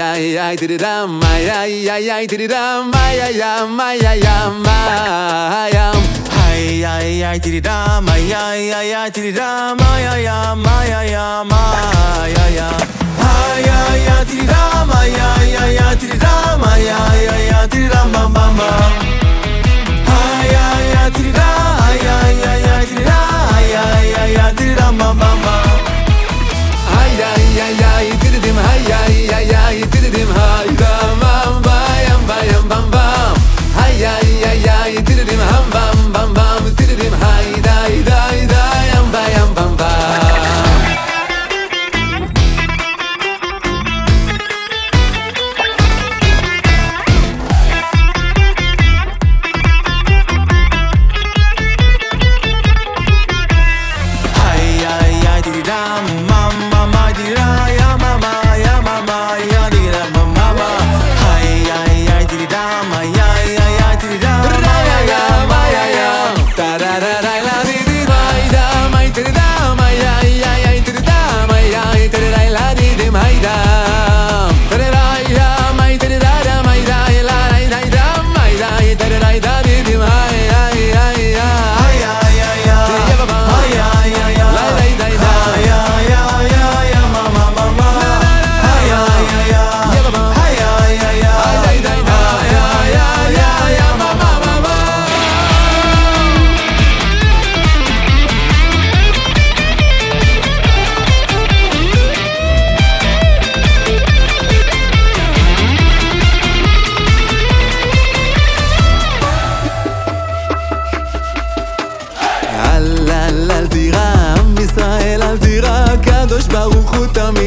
ay ay did it am ay ay ay ay did it am ay ay am ay ay am ay am. Ay ay ay did it am ay ay ay ay did it am ay ay am ay ay am ay. dem Heidern. על דירה, עם ישראל על דירה, הקדוש ברוך הוא תמיד